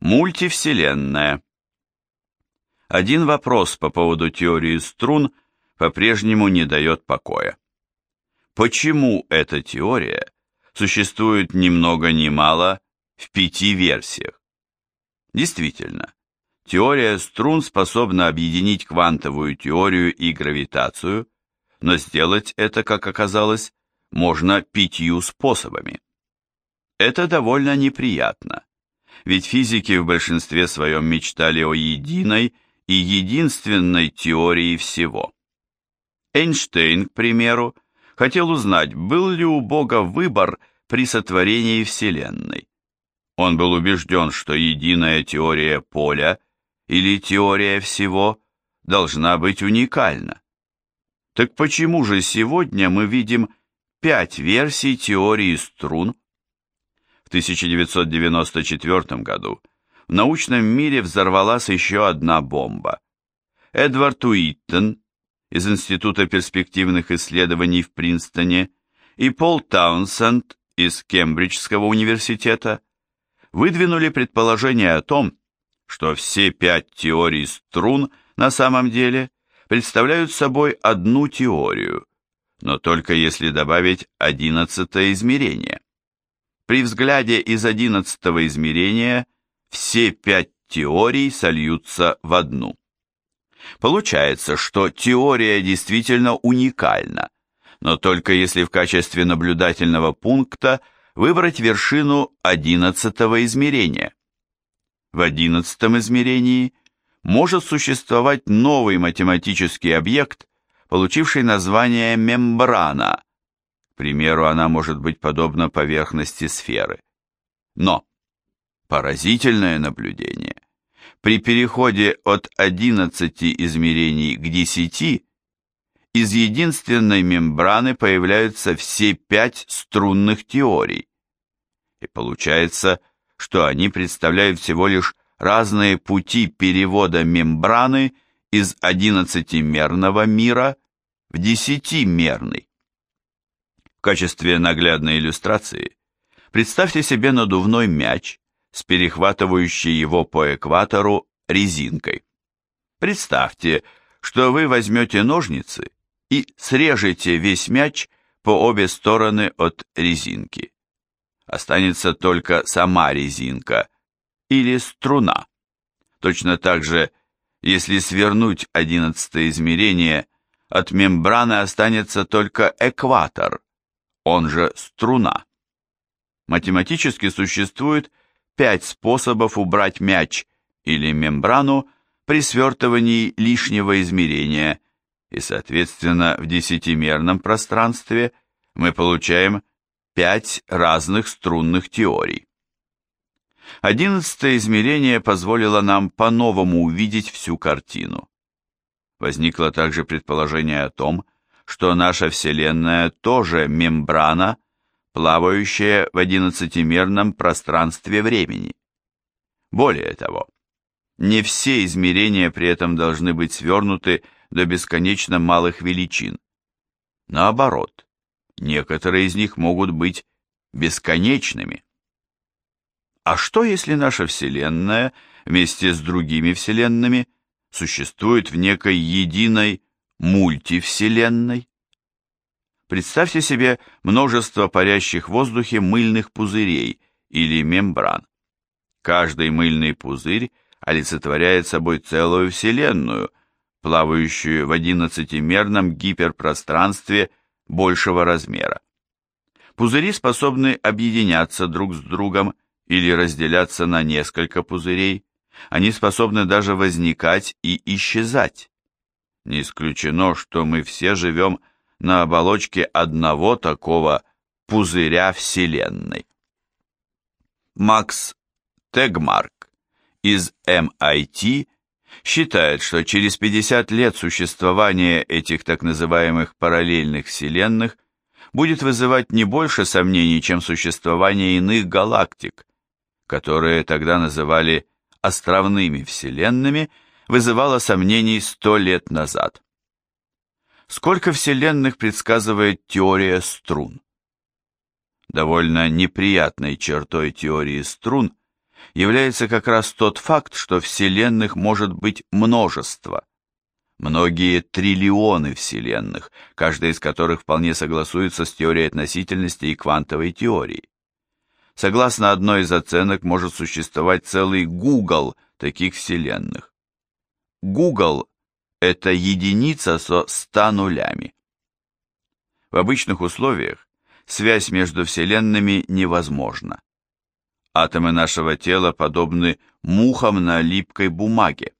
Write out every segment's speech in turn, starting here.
Мультивселенная. Один вопрос по поводу теории струн по-прежнему не дает покоя. Почему эта теория существует ни много ни мало в пяти версиях? Действительно, теория струн способна объединить квантовую теорию и гравитацию, но сделать это, как оказалось, можно пятью способами. Это довольно неприятно, ведь физики в большинстве своем мечтали о единой и единственной теории всего. Эйнштейн, к примеру, хотел узнать, был ли у Бога выбор при сотворении Вселенной. Он был убежден, что единая теория поля или теория всего должна быть уникальна. Так почему же сегодня мы видим пять версий теории струн? В 1994 году в научном мире взорвалась еще одна бомба. Эдвард Уиттон из Института перспективных исследований в Принстоне и Пол Таунсенд из Кембриджского университета выдвинули предположение о том, что все пять теорий струн на самом деле представляют собой одну теорию, но только если добавить одиннадцатое измерение. При взгляде из одиннадцатого измерения все пять теорий сольются в одну. Получается, что теория действительно уникальна, но только если в качестве наблюдательного пункта выбрать вершину одиннадцатого измерения. В одиннадцатом измерении может существовать новый математический объект, получивший название мембрана, примеру, она может быть подобна поверхности сферы. Но, поразительное наблюдение, при переходе от 11 измерений к 10 из единственной мембраны появляются все пять струнных теорий. И получается, что они представляют всего лишь разные пути перевода мембраны из 11-мерного мира в 10-мерный. В качестве наглядной иллюстрации представьте себе надувной мяч с перехватывающей его по экватору резинкой. Представьте, что вы возьмете ножницы и срежете весь мяч по обе стороны от резинки. Останется только сама резинка или струна. Точно так же, если свернуть одиннадцатое измерение, от мембраны останется только экватор, он же струна. Математически существует пять способов убрать мяч или мембрану при свертывании лишнего измерения, и, соответственно, в десятимерном пространстве мы получаем пять разных струнных теорий. Одиннадцатое измерение позволило нам по-новому увидеть всю картину. Возникло также предположение о том, что наша Вселенная тоже мембрана, плавающая в одиннадцатимерном пространстве времени. Более того, не все измерения при этом должны быть свернуты до бесконечно малых величин. Наоборот, некоторые из них могут быть бесконечными. А что если наша Вселенная вместе с другими Вселенными существует в некой единой мультивселенной? Представьте себе множество парящих в воздухе мыльных пузырей или мембран. Каждый мыльный пузырь олицетворяет собой целую вселенную, плавающую в одиннадцатимерном гиперпространстве большего размера. Пузыри способны объединяться друг с другом или разделяться на несколько пузырей, они способны даже возникать и исчезать. Не исключено, что мы все живем на оболочке одного такого пузыря Вселенной. Макс Тегмарк из MIT считает, что через 50 лет существования этих так называемых параллельных вселенных будет вызывать не больше сомнений, чем существование иных галактик, которые тогда называли островными вселенными – вызывало сомнений сто лет назад. Сколько вселенных предсказывает теория струн? Довольно неприятной чертой теории струн является как раз тот факт, что вселенных может быть множество. Многие триллионы вселенных, каждая из которых вполне согласуется с теорией относительности и квантовой теорией. Согласно одной из оценок, может существовать целый Google таких вселенных. Google – это единица со 100 нулями. В обычных условиях связь между вселенными невозможна. Атомы нашего тела подобны мухам на липкой бумаге.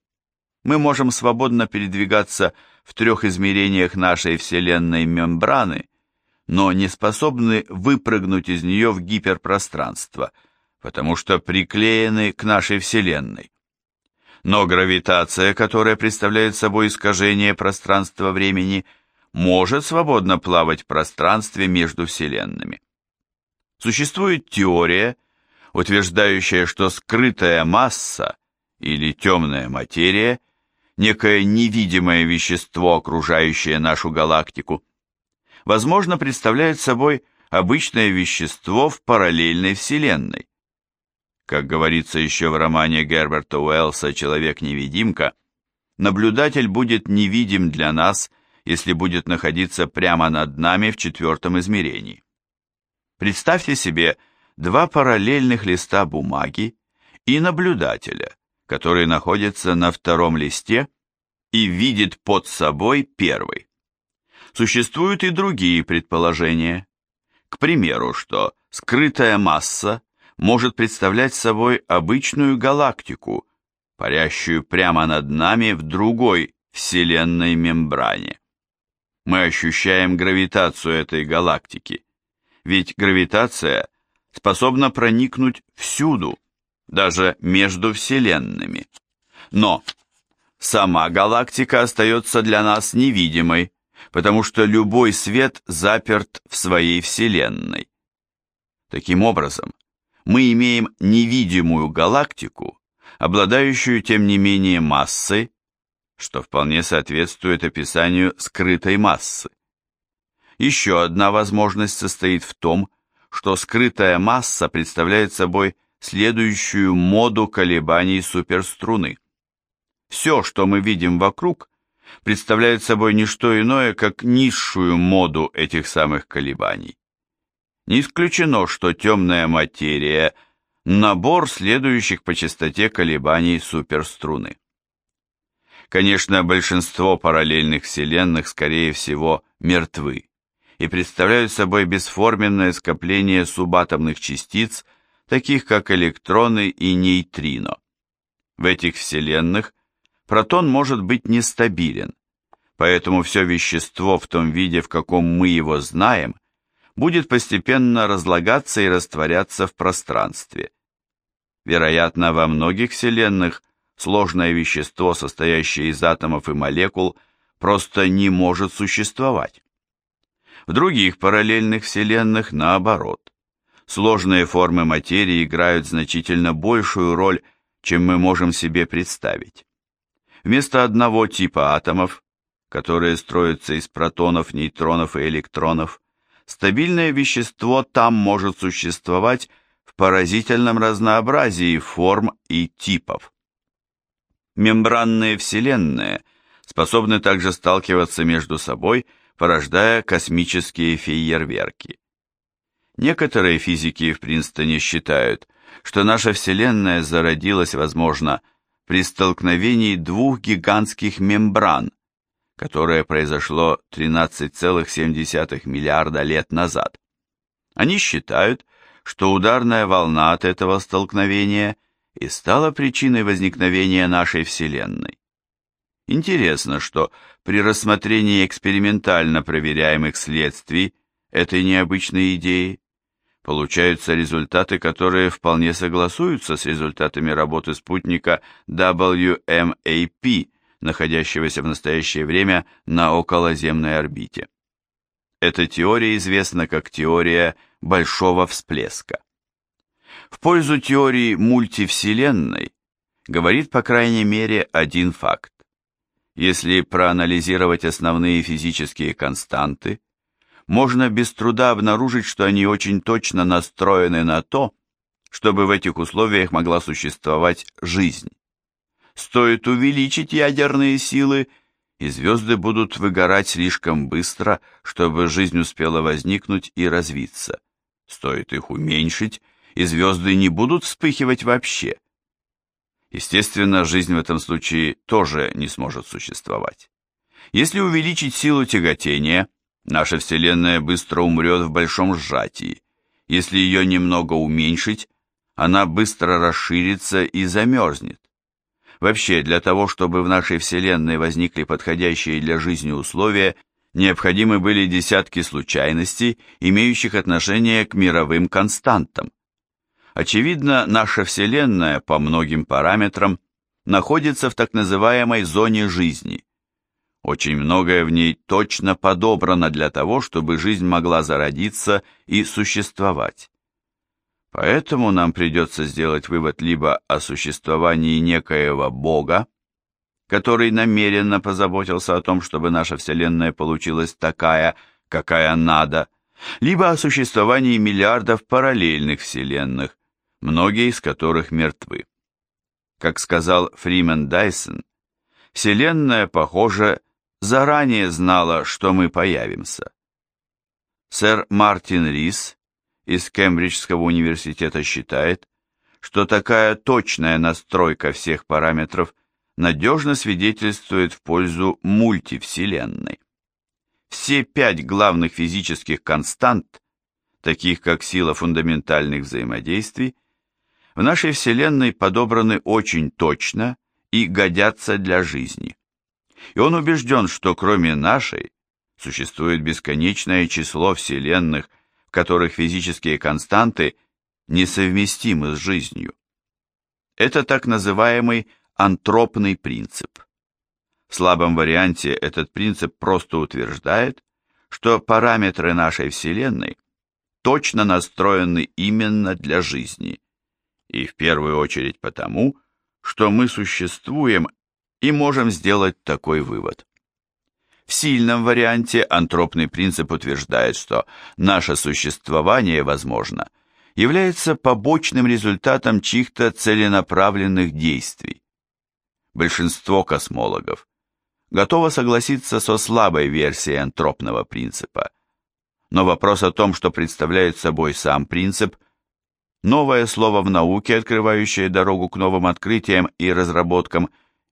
Мы можем свободно передвигаться в трех измерениях нашей вселенной мембраны, но не способны выпрыгнуть из нее в гиперпространство, потому что приклеены к нашей вселенной. Но гравитация, которая представляет собой искажение пространства-времени, может свободно плавать в пространстве между вселенными. Существует теория, утверждающая, что скрытая масса или темная материя, некое невидимое вещество, окружающее нашу галактику, возможно, представляет собой обычное вещество в параллельной вселенной. Как говорится еще в романе Герберта Уэллса «Человек-невидимка», наблюдатель будет невидим для нас, если будет находиться прямо над нами в четвертом измерении. Представьте себе два параллельных листа бумаги и наблюдателя, который находится на втором листе и видит под собой первый. Существуют и другие предположения. К примеру, что скрытая масса может представлять собой обычную галактику, парящую прямо над нами в другой вселенной мембране. Мы ощущаем гравитацию этой галактики, ведь гравитация способна проникнуть всюду, даже между вселенными. Но сама галактика остается для нас невидимой, потому что любой свет заперт в своей вселенной. Таким образом, мы имеем невидимую галактику, обладающую тем не менее массой, что вполне соответствует описанию скрытой массы. Еще одна возможность состоит в том, что скрытая масса представляет собой следующую моду колебаний суперструны. Все, что мы видим вокруг, представляет собой не что иное, как низшую моду этих самых колебаний. Не исключено, что темная материя – набор следующих по частоте колебаний суперструны. Конечно, большинство параллельных вселенных, скорее всего, мертвы и представляют собой бесформенное скопление субатомных частиц, таких как электроны и нейтрино. В этих вселенных протон может быть нестабилен, поэтому все вещество в том виде, в каком мы его знаем, будет постепенно разлагаться и растворяться в пространстве. Вероятно, во многих вселенных сложное вещество, состоящее из атомов и молекул, просто не может существовать. В других параллельных вселенных наоборот. Сложные формы материи играют значительно большую роль, чем мы можем себе представить. Вместо одного типа атомов, которые строятся из протонов, нейтронов и электронов, стабильное вещество там может существовать в поразительном разнообразии форм и типов. Мембранные вселенные способны также сталкиваться между собой, порождая космические фейерверки. Некоторые физики в Принстоне считают, что наша Вселенная зародилась, возможно, при столкновении двух гигантских мембран, которое произошло 13,7 миллиарда лет назад. Они считают, что ударная волна от этого столкновения и стала причиной возникновения нашей Вселенной. Интересно, что при рассмотрении экспериментально проверяемых следствий этой необычной идеи получаются результаты, которые вполне согласуются с результатами работы спутника WMAP, находящегося в настоящее время на околоземной орбите. Эта теория известна как теория большого всплеска. В пользу теории мультивселенной говорит по крайней мере один факт. Если проанализировать основные физические константы, можно без труда обнаружить, что они очень точно настроены на то, чтобы в этих условиях могла существовать жизнь. Стоит увеличить ядерные силы, и звезды будут выгорать слишком быстро, чтобы жизнь успела возникнуть и развиться. Стоит их уменьшить, и звезды не будут вспыхивать вообще. Естественно, жизнь в этом случае тоже не сможет существовать. Если увеличить силу тяготения, наша Вселенная быстро умрет в большом сжатии. Если ее немного уменьшить, она быстро расширится и замерзнет. Вообще, для того, чтобы в нашей Вселенной возникли подходящие для жизни условия, необходимы были десятки случайностей, имеющих отношение к мировым константам. Очевидно, наша Вселенная по многим параметрам находится в так называемой зоне жизни. Очень многое в ней точно подобрано для того, чтобы жизнь могла зародиться и существовать. Поэтому нам придется сделать вывод либо о существовании некоего Бога, который намеренно позаботился о том, чтобы наша Вселенная получилась такая, какая надо, либо о существовании миллиардов параллельных Вселенных, многие из которых мертвы. Как сказал Фримен Дайсон, Вселенная, похоже, заранее знала, что мы появимся. Сэр Мартин Рис из Кембриджского университета считает, что такая точная настройка всех параметров надежно свидетельствует в пользу мультивселенной. Все пять главных физических констант, таких как сила фундаментальных взаимодействий, в нашей Вселенной подобраны очень точно и годятся для жизни. И он убежден, что кроме нашей существует бесконечное число вселенных в которых физические константы несовместимы с жизнью. Это так называемый антропный принцип. В слабом варианте этот принцип просто утверждает, что параметры нашей Вселенной точно настроены именно для жизни, и в первую очередь потому, что мы существуем и можем сделать такой вывод. В сильном варианте антропный принцип утверждает, что наше существование, возможно, является побочным результатом чьих-то целенаправленных действий. Большинство космологов готово согласиться со слабой версией антропного принципа, но вопрос о том, что представляет собой сам принцип, новое слово в науке, открывающее дорогу к новым открытиям и разработкам,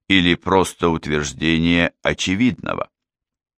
или просто утверждение очевидного.